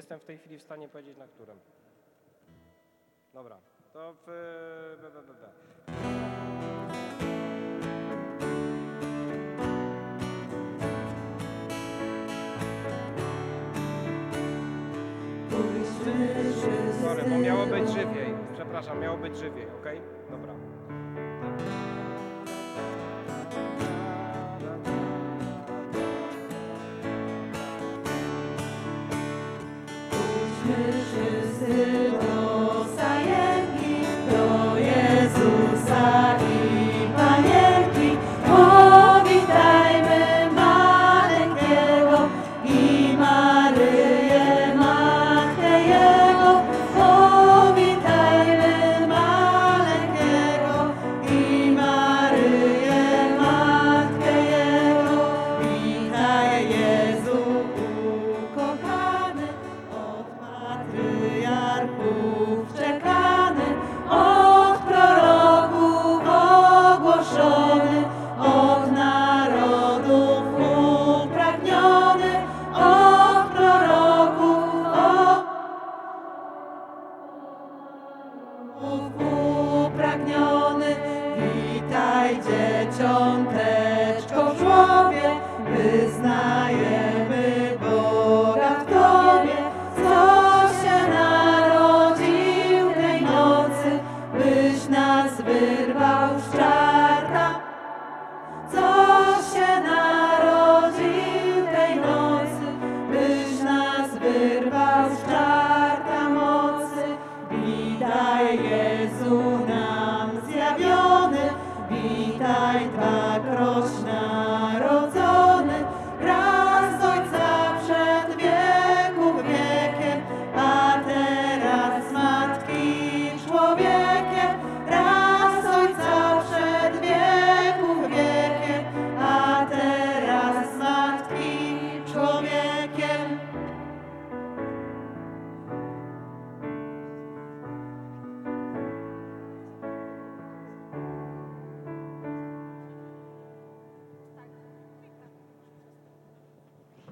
Jestem w tej chwili w stanie powiedzieć na którym. Dobra, to w... Be, be, be, be. Sorry, bo miało być żywiej. Przepraszam, miało być żywiej, okej? Dobra. Krishna upragniony, witaj dzieciątek.